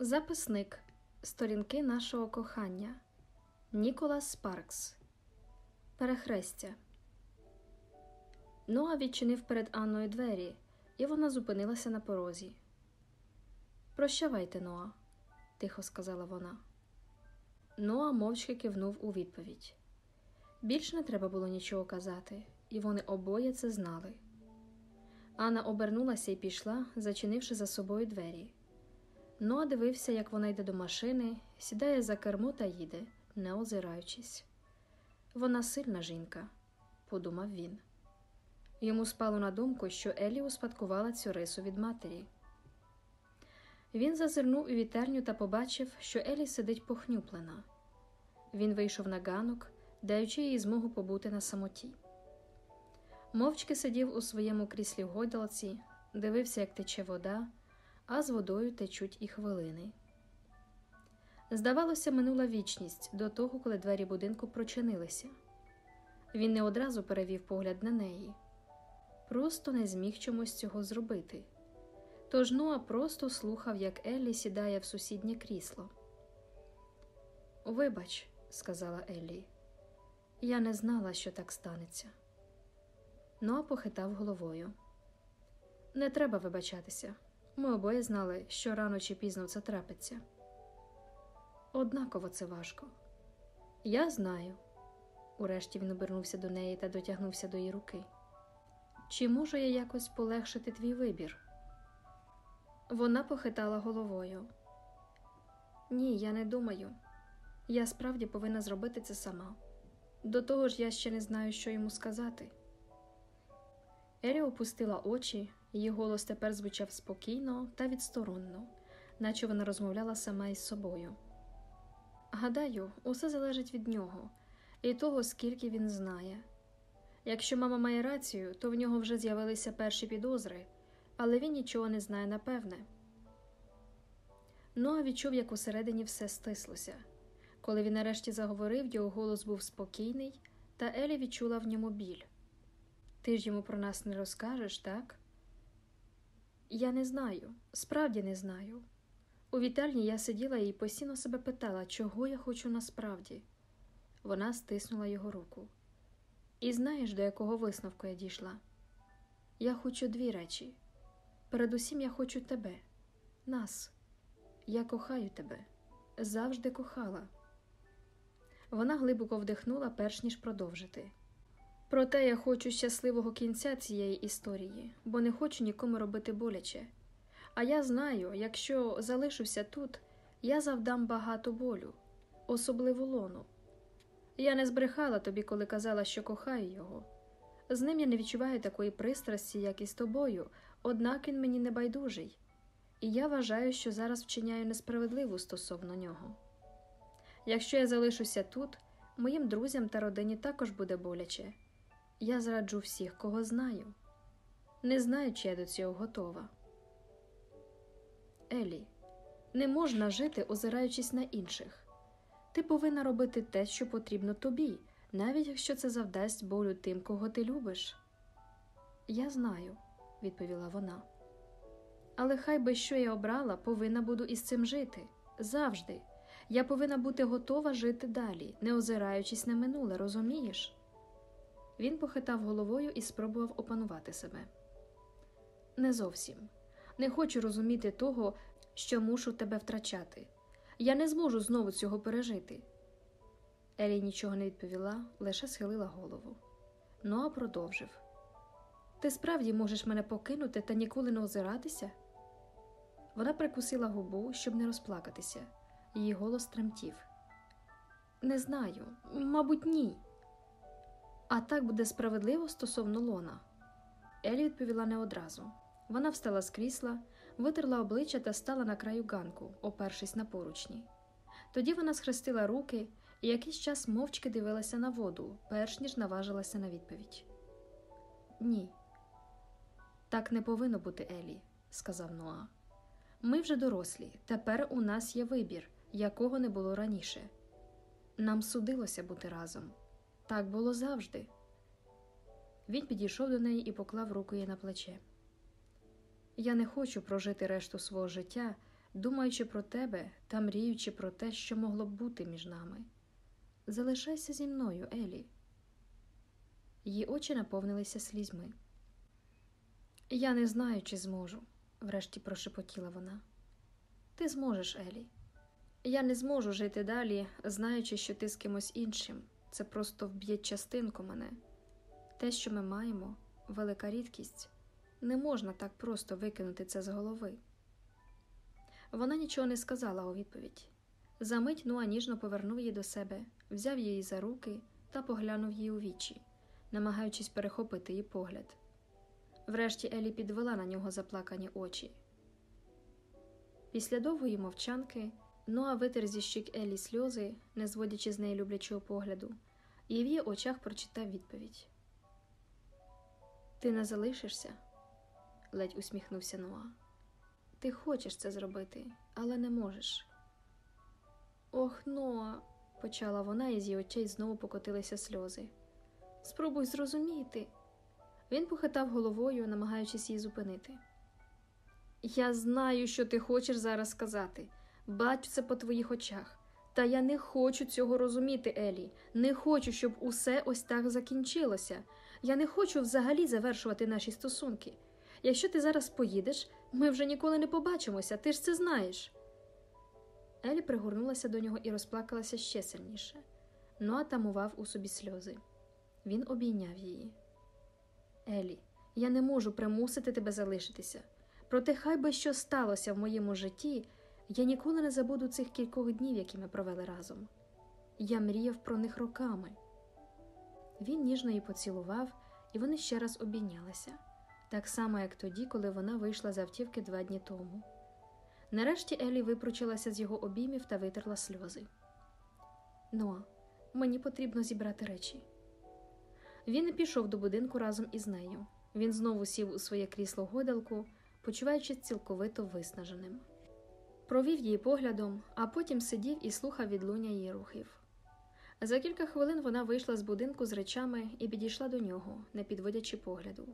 Записник Сторінки нашого кохання Ніколас Спаркс Перехрестя Ноа відчинив перед Анною двері, і вона зупинилася на порозі. Прощавайте, Ноа, тихо сказала вона. Ноа мовчки кивнув у відповідь. Більш не треба було нічого казати, і вони обоє це знали. Анна обернулася і пішла, зачинивши за собою двері. Ноа дивився, як вона йде до машини, сідає за кермо та їде, не озираючись. Вона сильна жінка, подумав він. Йому спало на думку, що Елі успадкувала цю рису від матері. Він зазирнув у вітерню та побачив, що Елі сидить похнюплена. Він вийшов на ганок, даючи їй змогу побути на самоті. Мовчки сидів у своєму кріслі в гойдалці, дивився, як тече вода, а з водою течуть і хвилини. Здавалося, минула вічність до того, коли двері будинку прочинилися. Він не одразу перевів погляд на неї, просто не зміг чомусь цього зробити. Тож Ноа просто слухав, як Еллі сідає в сусіднє крісло. Вибач, сказала Еллі, я не знала, що так станеться. Ноа похитав головою. Не треба вибачатися. Ми обоє знали, що рано чи пізно це трапиться. Однаково це важко. Я знаю. Урешті він обернувся до неї та дотягнувся до її руки. Чи можу я якось полегшити твій вибір? Вона похитала головою. Ні, я не думаю. Я справді повинна зробити це сама. До того ж, я ще не знаю, що йому сказати. Елі опустила очі, її голос тепер звучав спокійно та відсторонно, наче вона розмовляла сама із собою. Гадаю, усе залежить від нього і того, скільки він знає. Якщо мама має рацію, то в нього вже з'явилися перші підозри, але він нічого не знає напевне. Ноа відчув, як усередині все стислося. Коли він нарешті заговорив, його голос був спокійний, та Елі відчула в ньому біль. Ти ж йому про нас не розкажеш, так? Я не знаю, справді не знаю. У вітальні я сиділа і постійно себе питала, чого я хочу насправді. Вона стиснула його руку. І знаєш, до якого висновку я дійшла? Я хочу дві речі. Передусім я хочу тебе, нас. Я кохаю тебе, завжди кохала. Вона глибоко вдихнула, перш ніж продовжити. Проте я хочу щасливого кінця цієї історії, бо не хочу нікому робити боляче. А я знаю, якщо залишуся тут, я завдам багато болю, особливо лону. Я не збрехала тобі, коли казала, що кохаю його. З ним я не відчуваю такої пристрасті, як і з тобою, однак він мені не байдужий, і я вважаю, що зараз вчиняю несправедливо стосовно нього. Якщо я залишуся тут, моїм друзям та родині також буде боляче. Я зраджу всіх, кого знаю, не знаю, чи я до цього готова. Елі, не можна жити, озираючись на інших. Ти повинна робити те, що потрібно тобі, навіть якщо це завдасть болю тим, кого ти любиш. Я знаю, відповіла вона. Але хай би що я обрала, повинна буду із цим жити завжди. Я повинна бути готова жити далі, не озираючись на минуле, розумієш? Він похитав головою і спробував опанувати себе. Не зовсім. Не хочу розуміти того, що мушу тебе втрачати. Я не зможу знову цього пережити. Елі нічого не відповіла, лише схилила голову. Ноа продовжив Ти справді можеш мене покинути та ніколи не озиратися? Вона прикусила губу, щоб не розплакатися. Її голос тремтів. Не знаю, мабуть, ні. А так буде справедливо стосовно лона. Елі відповіла не одразу. Вона встала з крісла, витерла обличчя та стала на краю ганку, опершись на поручні. Тоді вона схрестила руки і якийсь час мовчки дивилася на воду, перш ніж наважилася на відповідь. Ні, так не повинно бути, Елі, сказав Ноа. Ми вже дорослі, тепер у нас є вибір, якого не було раніше. Нам судилося бути разом. Так було завжди. Він підійшов до неї і поклав руку їй на плече. Я не хочу прожити решту свого життя, думаючи про тебе та мріючи про те, що могло б бути між нами. Залишайся зі мною, Елі. Її очі наповнилися слізьми. Я не знаю, чи зможу, врешті прошепотіла вона. Ти зможеш, Елі. Я не зможу жити далі, знаючи, що ти з кимось іншим. Це просто вб'є частинку мене. Те, що ми маємо, велика рідкість. Не можна так просто викинути це з голови. Вона нічого не сказала у відповідь. Замить Нуа ніжно повернув її до себе, взяв її за руки та поглянув їй у вічі, намагаючись перехопити її погляд. Врешті Елі підвела на нього заплакані очі. Після довгої мовчанки Ноа витер зі щік Елі сльози, не зводячи з неї люблячого погляду, і в її очах прочитав відповідь. Ти не залишишся? ледь усміхнувся Ноа. Ти хочеш це зробити, але не можеш. Ох, Ноа, почала вона, і з її очей знову покотилися сльози. Спробуй зрозуміти. Він похитав головою, намагаючись її зупинити. Я знаю, що ти хочеш зараз сказати. Бачу це по твоїх очах. Та я не хочу цього розуміти, Елі. Не хочу, щоб усе ось так закінчилося. Я не хочу взагалі завершувати наші стосунки. Якщо ти зараз поїдеш, ми вже ніколи не побачимося, ти ж це знаєш. Елі пригорнулася до нього і розплакалася ще сильніше. Ноа тамував у собі сльози. Він обійняв її. Елі, я не можу примусити тебе залишитися. Проте хай би що сталося в моєму житті, я ніколи не забуду цих кількох днів, які ми провели разом. Я мріяв про них роками. Він ніжно її поцілував, і вони ще раз обійнялися, так само, як тоді, коли вона вийшла з автівки два дні тому. Нарешті Елі випручилася з його обіймів та витерла сльози. Ноа, мені потрібно зібрати речі. Він пішов до будинку разом із нею. Він знову сів у своє крісло гойдалку, почуваючись цілковито виснаженим. Провів її поглядом, а потім сидів і слухав відлуння її рухів. За кілька хвилин вона вийшла з будинку з речами і підійшла до нього, не підводячи погляду.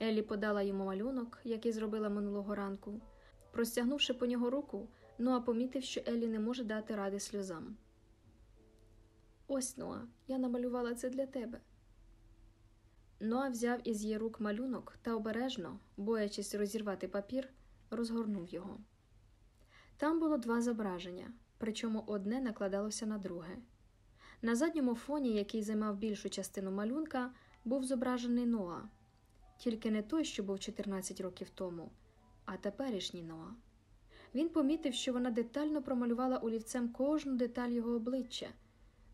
Еллі подала йому малюнок, який зробила минулого ранку. Простягнувши по нього руку, Ноа помітив, що Еллі не може дати ради сльозам. Ось Ноа, я намалювала це для тебе. Ноа взяв із її рук малюнок та обережно, боячись розірвати папір, розгорнув його. Там було два зображення, причому одне накладалося на друге. На задньому фоні, який займав більшу частину малюнка, був зображений Ноа, тільки не той, що був 14 років тому, а теперішній Ноа. Він помітив, що вона детально промалювала олівцем кожну деталь його обличчя,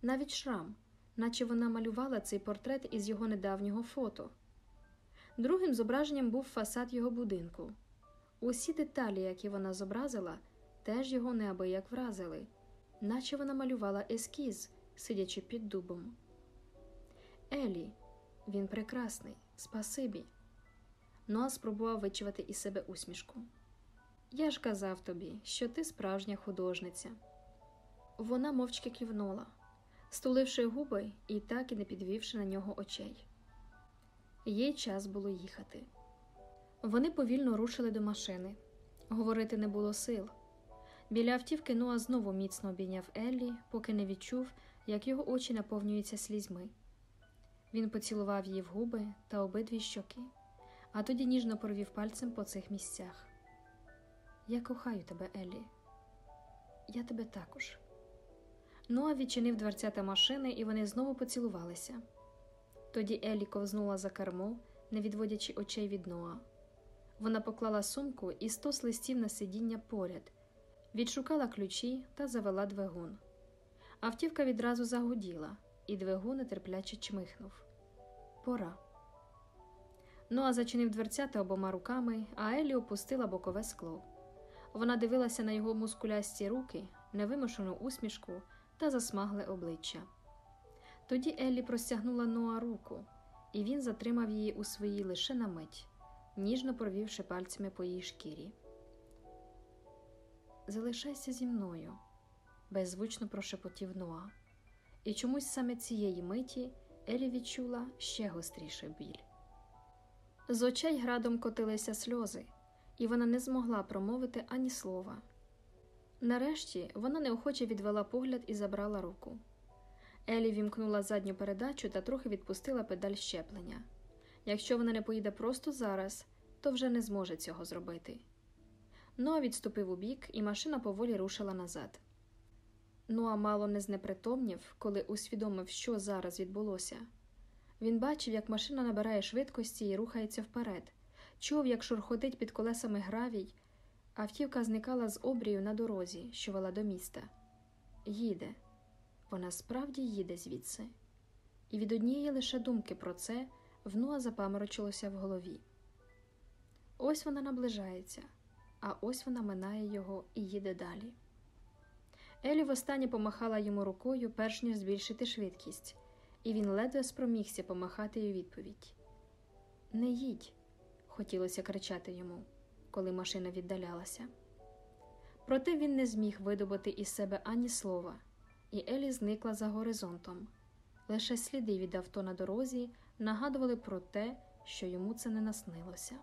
навіть шрам, наче вона малювала цей портрет із його недавнього фото. Другим зображенням був фасад його будинку. Усі деталі, які вона зобразила, теж його неабияк вразили, наче вона малювала ескіз, сидячи під дубом. Елі, він прекрасний, спасибі. Ноа спробував вичувати із себе усмішку. Я ж казав тобі, що ти справжня художниця. Вона мовчки кивнула, стуливши губи і так і не підвівши на нього очей. Їй час було їхати. Вони повільно рушили до машини. Говорити не було сил. Біля автівки Ноа знову міцно обійняв Еллі, поки не відчув, як його очі наповнюються слізьми. Він поцілував її в губи та обидві щоки, а тоді ніжно провів пальцем по цих місцях. Я кохаю тебе, Еллі. Я тебе також. Ноа відчинив дверцята машини, і вони знову поцілувалися. Тоді Еллі ковзнула за кермо, не відводячи очей від Ноа. Вона поклала сумку і стос листів на сидіння поряд, відшукала ключі та завела двигун. Автівка відразу загуділа, і двигун нетерпляче чмихнув. Пора. Ноа зачинив дверцята обома руками, а Еллі опустила бокове скло. Вона дивилася на його мускулясті руки, невимушену усмішку та засмагле обличчя. Тоді Еллі простягнула Ноа руку, і він затримав її у своїй лише на мить, ніжно провівши пальцями по її шкірі. Залишайся зі мною, беззвучно прошепотів Ноа, і чомусь саме цієї миті Елі відчула ще гостріший біль. З очей градом котилися сльози, і вона не змогла промовити ані слова, Нарешті вона неохоче відвела погляд і забрала руку. Елі вімкнула задню передачу та трохи відпустила педаль щеплення. Якщо вона не поїде просто зараз, то вже не зможе цього зробити. Ноа відступив у бік, і машина поволі рушила назад. Ноа мало не знепритомнів, коли усвідомив, що зараз відбулося. Він бачив, як машина набирає швидкості і рухається вперед, чув, як шурхотить під колесами гравій, автівка зникала з обрію на дорозі, що вела до міста. Їде. Вона справді їде звідси. І від однієї лише думки про це в Ноа запаморочилося в голові. Ось вона наближається, а ось вона минає його і їде далі. Елі востаннє помахала йому рукою, перш ніж збільшити швидкість, і він ледве спромігся помахати їй відповідь. Не їдь, хотілося кричати йому, коли машина віддалялася. Проте він не зміг видобути із себе ані слова, і Елі зникла за горизонтом. Лише сліди від авто на дорозі нагадували про те, що йому це не наснилося.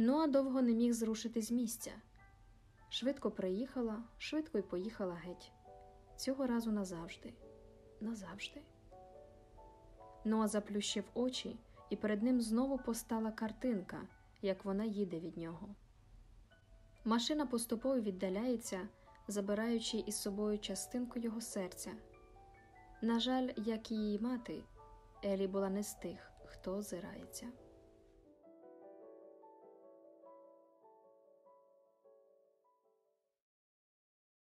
Ноа довго не міг зрушити з місця. Швидко приїхала, швидко й поїхала геть. Цього разу назавжди, назавжди. Ноа заплющив очі, і перед ним знову постала картинка, як вона їде від нього. Машина поступово віддаляється, забираючи із собою частинку його серця. На жаль, як і її мати, Елі була не з тих, хто озирається.